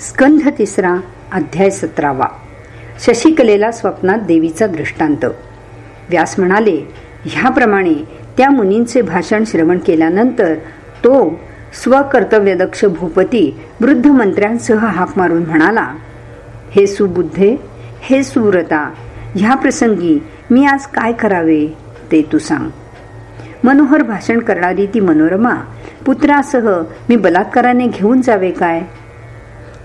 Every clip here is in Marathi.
स्कंध तिसरा अध्याय सतरावा. शशिकलेला स्वप्नात देवीचा दृष्टांत. व्यास म्हणाले ह्याप्रमाणे त्या मुनींचे भाषण श्रवण केल्यानंतर तो स्वकर्तव्यदक्ष भूपती वृद्ध मंत्र्यांसह हाक मारून म्हणाला हे सुबुद्धे हे सुव्रता ह्या प्रसंगी मी आज काय करावे ते तू सांग. मनोहर भाषण करणारी ती मनोरमा पुत्रासह मी बलात्काराने घेऊन जावे काय?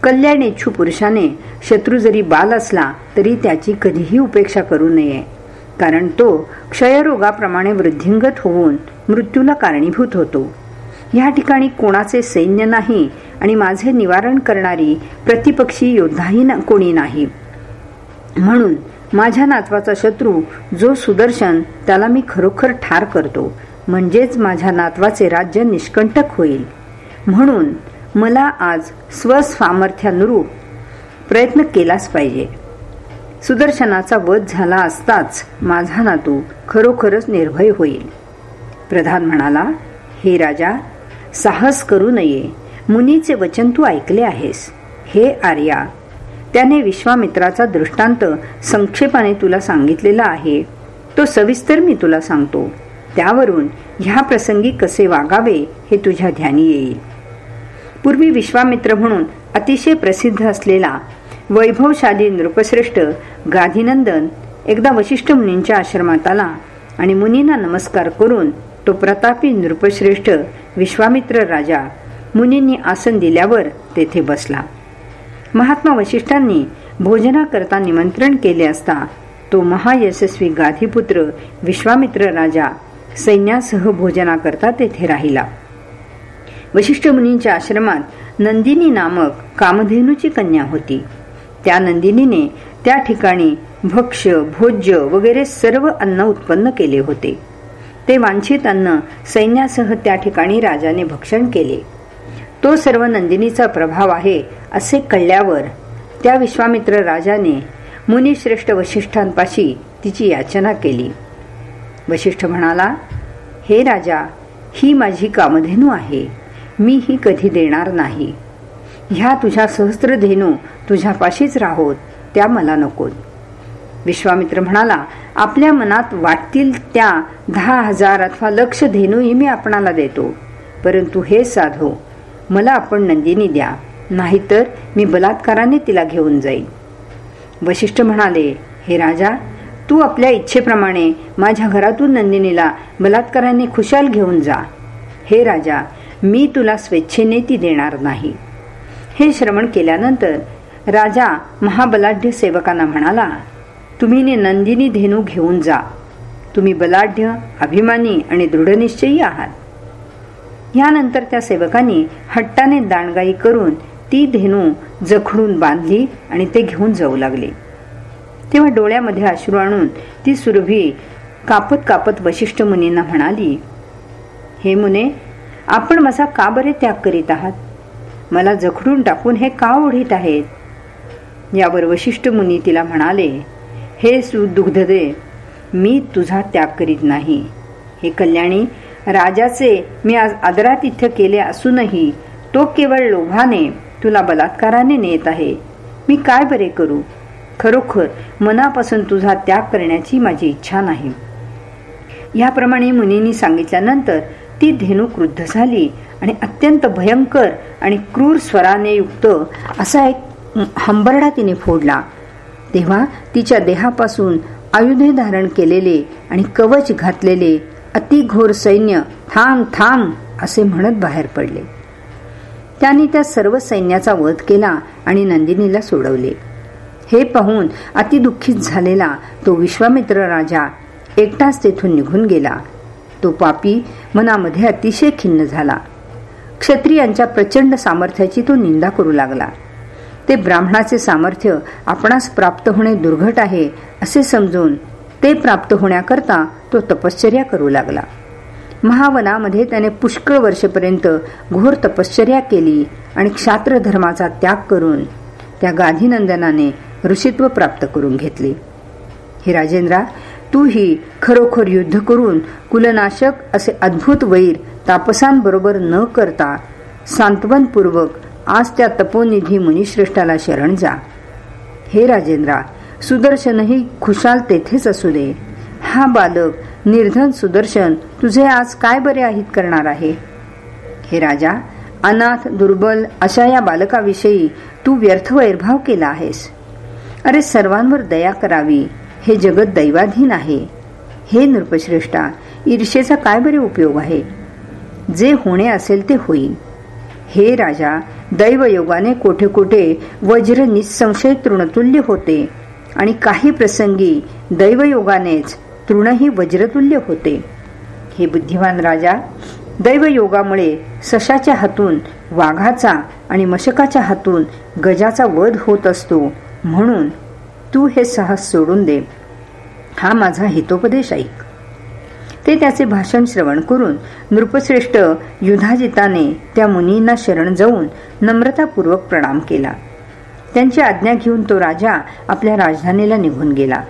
कल्याणेच्छू पुरुषाने शत्रू जरी बाल असला तरी त्याची कधीही उपेक्षा करू नये. कारण तो क्षयरोगाप्रमाणे वृद्धिंगत होऊन मृत्यूला कारणीभूत होतो. या ठिकाणी कोणाचे सैन्य नाही आणि माझे निवारण करणारी प्रतिपक्षी योद्धाही ना कोणी नाही. म्हणून माझ्या नातवाचा शत्रू जो सुदर्शन त्याला मी खरोखर ठार करतो. म्हणजेच माझ्या नातवाचे राज्य निष्कंटक होईल. म्हणून मला आज स्वसामर्थ्यानुरूप प्रयत्न केलाच पाहिजे. सुदर्शनाचा वध झाला असताच माझा नातू खरोखरच निर्भय होईल. प्रधान म्हणाला हे राजा साहस करू नये. मुनीचे वचन तू ऐकले आहेस. हे आर्या त्याने विश्वामित्राचा दृष्टांत संक्षेपाने तुला सांगितलेला आहे. तो सविस्तर मी तुला सांगतो. त्यावरून ह्या प्रसंगी कसे वागावे हे तुझ्या ध्यानी येईल. पूर्वी विश्वामित्र म्हणून अतिशय प्रसिद्ध असलेला वैभवशाली नृपश्रेष्ठ गाधीनंदन एकदा वशिष्ठ मुनींच्या आश्रमात आला आणि मुनींना नमस्कार करून तो प्रतापी नृपश्रेष्ठ विश्वामित्र राजा मुनींनी आसन दिल्यावर तेथे बसला. महात्मा वशिष्ठांनी भोजनाकरता निमंत्रण केले असता तो महायशस्वी गाधीपुत्र विश्वामित्र राजा सैन्यासह भोजनाकरता तेथे राहिला. वशिष्ठ मुनींच्या आश्रमात नंदिनी नामक कामधेनूची कन्या होती. त्या नंदिनीने त्या ठिकाणी भक्ष्य भोज्य वगैरे सर्व अन्न उत्पन्न केले होते. ते वांछित अन्न सैन्यासह त्या ठिकाणी राजाने भक्षण केले. तो सर्व नंदिनीचा प्रभाव आहे असे कळल्यावर त्या विश्वामित्र राजाने मुनिश्रेष्ठ वशिष्ठांपाशी तिची याचना केली. वशिष्ठ म्हणाला हे राजा ही माझी कामधेनू आहे. मी ही कधी देणार नाही. ह्या तुझ्या सहस्त्रधेनू तुझ्यापाशीच राहोत त्या मला नकोत. विश्वामित्र म्हणाला आपल्या मनात वाटतील त्या दहा हजार अथवा लक्ष धेनूही मी आपणाला देतो. परंतु हे साधो मला आपण नंदिनी द्या नाहीतर मी बलात्काराने तिला घेऊन जाईन. वशिष्ठ म्हणाले हे राजा तू आपल्या इच्छेप्रमाणे माझ्या घरातून नंदिनीला बलात्काराने खुशाल घेऊन जा. हे राजा मी तुला स्वेच्छेने ती देणार नाही. हे श्रवण केल्यानंतर राजा महाबलाढ्य सेवकांना म्हणाला तुम्ही नंदिनी धेनू घेऊन जा. तुम्ही बलाढ्य अभिमानी आणि दृढनिश्चयी आहात. यानंतर त्या सेवकांनी हट्टाने दांडगाई करून ती धेनू जखडून बांधली आणि ते घेऊन जाऊ लागले. तेव्हा डोळ्यामध्ये अश्रू आणून ती सुरभी कापत कापत वशिष्ठ मुनींना म्हणाली हे मुने आपण माझा का बरे त्याग करीत आहात? मला जखडून टाकून हे का ओढीत आहेत? यावर वशिष्ठ मुनी तिला म्हणाले हे सुदुग्धदे मी तुझा त्याग करीत नाही. हे कल्याणी राजाचे मी आज आदरातिथ्य केले असूनही तो केवळ लोभाने तुला बलात्काराने नेत आहे. मी काय बरे करू? खरोखर मनापासून तुझा त्याग करण्याची माझी इच्छा नाही. याप्रमाणे मुनींनी सांगितल्यानंतर ती धेनू क्रुद्ध झाली आणि अत्यंत भयंकर आणि क्रूर स्वराने युक्त असा एक हंबरडा तिने फोडला. तेव्हा तिच्या देहापासून आयुधे धारण केलेले आणि कवच घातलेले अतिघोर सैन्य थांब थांब असे म्हणत बाहेर पडले. त्यांनी त्या सर्व सैन्याचा वध केला आणि नंदिनीला सोडवले. हे पाहून अतिदुःखित झालेला तो विश्वामित्र राजा एकटाच तेथून निघून गेला. तो पापी मनामध्ये अतिशय खिन्न झाला. क्षत्रियांच्या प्रचंड सामर्थ्याची तो निंदा करू लागला. ते ब्राह्मणाचे सामर्थ्य आपणास प्राप्त होणे दुर्घट आहे असे समजून ते प्राप्त होण्याकरता तो तपश्चर्या करू लागला. महावनामध्ये त्याने पुष्कळ वर्षपर्यंत घोर तपश्चर्या केली आणि क्षात्र धर्माचा त्याग करून त्या गाधीनंदनाने ऋषित्व प्राप्त करून घेतले. हे राजेंद्रा तूही खरोखर युद्ध करून कुलनाशक असे अद्भुत वैर तापसांबरोबर न करता सांत्वनपूर्वक आज त्या तपोनिधी मुनिश्रेष्ठाला शरण जा. हे राजेंद्रा सुदर्शनही खुशाल तेथेच असू दे. हा बालक निर्धन सुदर्शन तुझे आज काय बरे आहित करणार आहे? हे राजा अनाथ दुर्बल अशा या बालकाविषयी तू व्यर्थ वैरभाव केला आहेस. अरे सर्वांवर दया करावी. हे जगत दैवाधीन आहे. हे नृपश्रेष्ठा ईर्षेचा काय बरे उपयोग आहे? जे होणे असेल ते होईल. हे राजा दैवयोगाने कोठे कोठे वज्र निसंशय तृणतुल्य होते आणि काही प्रसंगी दैवयोगानेच तृणही वज्रतुल्य होते. हे बुद्धिमान राजा दैवयोगामुळे सशाच्या हातून वाघाचा आणि मशकाच्या हातून गजाचा वध होत असतो म्हणून तू हे साहस सोडून दे. हा माझा हितोपदेश ऐक. ते त्याचे भाषण श्रवण करून नृपश्रेष्ठ युधाजिताने त्या मुनींना शरण जाऊन नम्रतापूर्वक प्रणाम केला. त्यांची आज्ञा घेऊन तो राजा आपल्या राजधानीला निघून गेला.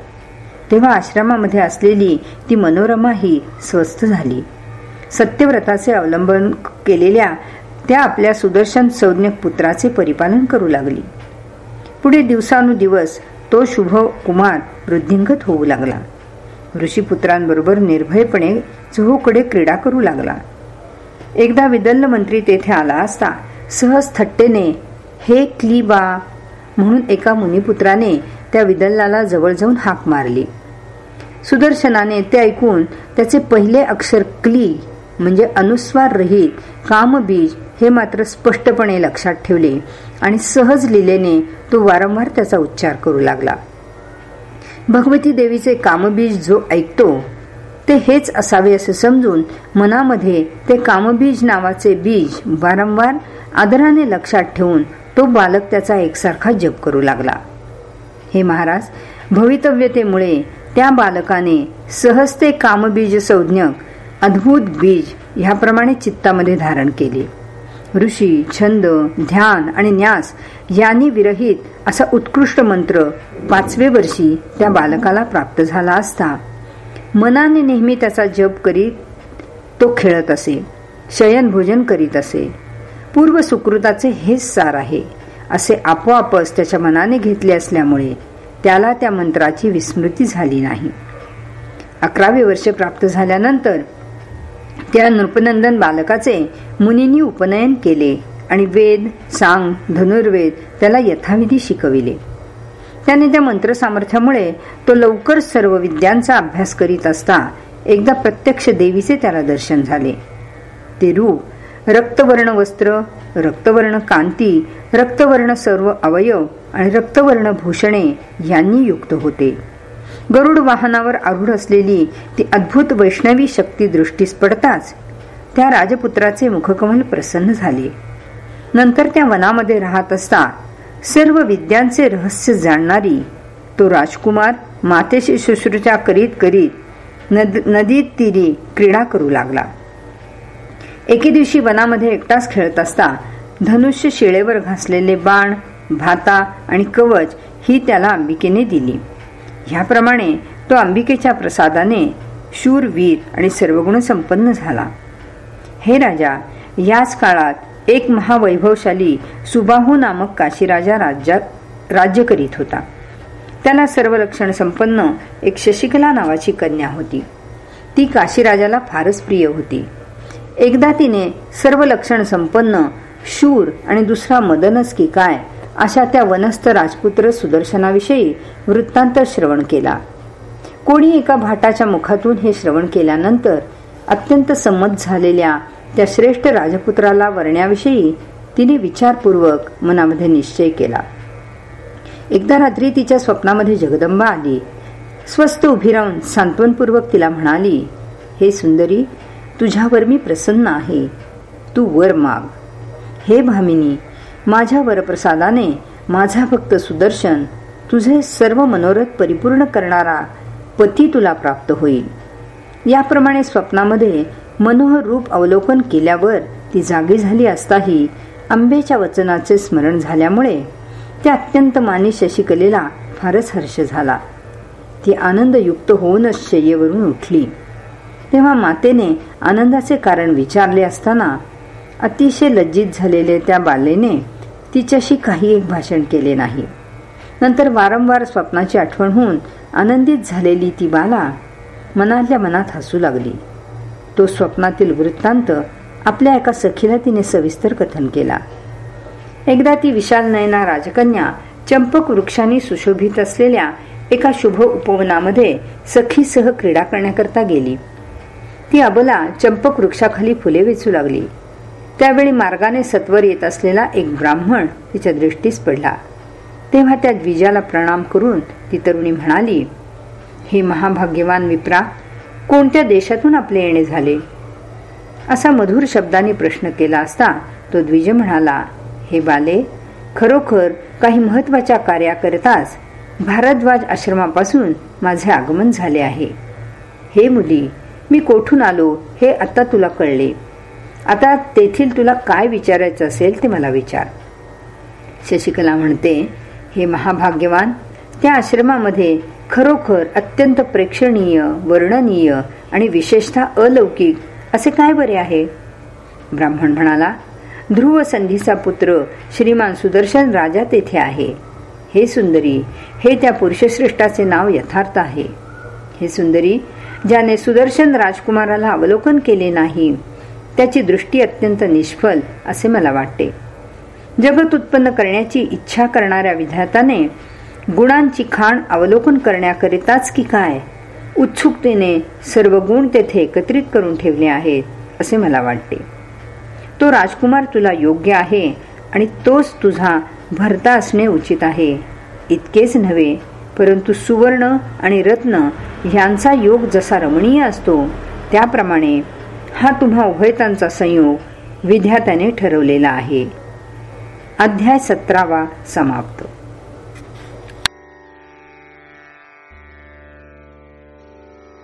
तेव्हा आश्रमामध्ये असलेली ती मनोरमा ही स्वस्थ झाली. सत्यव्रताचे अवलंबन केलेल्या त्या आपल्या सुदर्शन संज्ञक पुत्राचे परिपालन करू लागली. पुढे दिवसानुदिवस तो शुभ कुमार वृद्धिंगत होऊ लागला. ऋषीपुत्रांबरोबर निर्भयपणे चहूकडे क्रीडा करू लागला. एकदा विदल्ल मंत्री तेथे आला असता सहज थट्टेने हे क्लीबा म्हणून एका मुनिपुत्राने त्या विदल्लाला जवळ जाऊन हाक मारली. सुदर्शनाने ते ऐकून त्याचे पहिले अक्षर क्ली म्हणजे अनुस्वार रहित कामबीज हे मात्र स्पष्टपणे लक्षात ठेवले आणि सहज लिलेने तो वारंवार त्याचा उच्चार करू लागला. भगवती देवीचे कामबीज जो ऐकतो ते हेच असावे असे समजून मनामध्ये ते कामबीज नावाचे बीज वारंवार आदराने लक्षात ठेवून तो बालक त्याचा एकसारखा जप करू लागला. हे महाराज भवितव्यतेमुळे त्या बालकाने सहजते कामबीज संज्ञक अद्भुत बीज ह्याप्रमाणे चित्तामध्ये धारण केले. ऋषी छंद ध्यान आणि न्यास यांनी विरहित असा उत्कृष्ट मंत्र पाचवे वर्षी त्या बालकाला प्राप्त झाला असता. मनाने नेहमी त्याचा जप करीत तो खेळत असे शयन भोजन करीत असे. पूर्व सुकृताचे हेच सार आहे असे आपोआपच त्याच्या मनाने घेतले असल्यामुळे त्याला त्या मंत्राची विस्मृती झाली नाही. अकरावे वर्ष प्राप्त झाल्यानंतर त्या नृपनंदन बालकाचे मुनींनी उपनयन केले आणि वेद सांग धनुर्वेद त्याला यथाविधी शिकविले. त्याने त्या मंत्रसामर्थ्यामुळे तो लवकर सर्व विद्यांचा अभ्यास करीत असता एकदा प्रत्यक्ष देवीचे त्याला दर्शन झाले. ते रूप रक्तवर्ण वस्त्र रक्तवर्ण कांती रक्तवर्ण सर्व अवयव आणि रक्तवर्ण भूषणे यांनी युक्त होते. गरुड वाहनावर आरूढ असलेली ती अद्भुत वैष्णवी शक्ती दृष्टीस पडताच त्या राजपुत्राचे मुखकमल प्रसन्न झाले. नंतर त्या वनामध्ये राहत असता सर्व विद्यांचे रहस्य जाणणारी तो राजकुमार मातेशी शुश्रूषा करीत करीत नद नदीत क्रीडा करू लागला. एके दिवशी वनामध्ये एकटाच खेळत असता धनुष्य शिळेवर घासलेले बाण भाता आणि कवच ही त्याला अंबिकेने दिली. ह्याप्रमाणे तो अंबिकेच्या प्रसादाने शूरवीर आणि सर्वगुण संपन्न झाला. हे राजा याच काळात एक महावैभवशाली सुबाहू नामक काशीराजा राज्यात राज्य करीत होता. त्याला सर्व लक्षण संपन्न एक शशिकला नावाची कन्या होती. ती काशीराजाला फारच प्रिय होती. एकदा तिने सर्व लक्षण संपन्न शूर आणि दुसरा मदनच की काय अशा त्या वनस्थ राजपुत्र सुदर्शनाविषयी वृत्तांत श्रवण केला. कोणी एका भाटाच्या मुखातून हे श्रवण केल्यानंतर अत्यंत संमत झालेल्या त्या श्रेष्ठ राजपुत्राला वर्ण्याविषयी तिने विचारपूर्वक मनामध्ये निश्चय केला. एकदा रात्री तिच्या स्वप्नामध्ये जगदंबा आली. स्वस्त उभी राहून सांत्वनपूर्वक तिला म्हणाली हे सुंदरी तुझ्यावर मी प्रसन्न आहे. तू वर माग. हे भामिनी माझ्या वरप्रसादाने माझा भक्त सुदर्शन तुझे सर्व मनोरथ परिपूर्ण करणारा पती तुला प्राप्त होईल. याप्रमाणे स्वप्नामध्ये मनोहर रूप अवलोकन केल्यावर ती जागी झाली असताही आंबेच्या वचनाचे स्मरण झाल्यामुळे त्या अत्यंत मानी शशिकलेला फारच हर्ष झाला. ती आनंदयुक्त होऊनच शय्येवरून उठली. तेव्हा मातेने आनंदाचे कारण विचारले असताना अतिशय लज्जित झालेले त्या बालेने तिच्याशी काही एक भाषण केले नाही. नंतर वारंवार स्वप्नाची आठवण होऊन आनंदित झालेली ती बाला मनातल्या मनात हसू लागली. तो स्वप्नातील वृत्तांत आपल्या एका सखीला तिने सविस्तर कथन केला. एकदा ती विशाल नयना राजकन्या चंपक वृक्षांनी सुशोभित असलेल्या एका शुभ उपवनामध्ये सखीसह क्रीडा करण्याकरता गेली. ती अबला चंपक वृक्षाखाली फुले वेचू लागली. त्यावेळी मार्गाने सत्वर येत असलेला एक ब्राह्मण तिच्या दृष्टीस पडला. तेव्हा त्या द्विजाला प्रणाम करून ती तरुणी म्हणाली हे महाभाग्यवान विप्रा कोणत्या देशातून आपले येणे झाले? असा मधुर शब्दाने प्रश्न केला असता तो द्विज म्हणाला हे बाले खरोखर काही महत्त्वाच्या कार्याकरताच भारद्वाज आश्रमापासून माझे आगमन झाले आहे. हे मुली मी कोठून आलो हे आता तुला कळले. आता तेथील तुला काय विचारायचं असेल ते मला विचार. शशिकला म्हणते हे महाभाग्यवान त्या आश्रमामध्ये खरोखर अत्यंत प्रेक्षणीय वर्णनीय आणि विशेषतः अलौकिक असे काय बरे आहे? ब्राह्मण म्हणाला ध्रुव संधीचा पुत्र श्रीमान सुदर्शन राजा तेथे आहे. हे सुंदरी हे त्या पुरुषश्रेष्ठाचे नाव यथार्थ आहे. हे सुंदरी ज्याने सुदर्शन राजकुमाराला अवलोकन केले नाही त्याची दृष्टी अत्यंत निष्फल असे मला वाटते. जगत उत्पन्न करण्याची इच्छा करणाऱ्या विधाताने गुणांची खाण अवलोकन करण्याकरिताच की काय? उत्सुकतेने सर्व गुण तेथे एकत्रित करून ठेवले आहेत असे मला वाटते. तो राजकुमार तुला योग्य आहे आणि तोच तुझा भरता असणे उचित आहे. इतकेच नव्हे परंतु सुवर्ण आणि रत्न ह्यांचा योग जसा रमणीय असतो त्याप्रमाणे हा तुम्हा उभयतांचा संयोग विद्यार्थ्याने ठरवलेला आहे. अध्याय सतरावा समाप्त.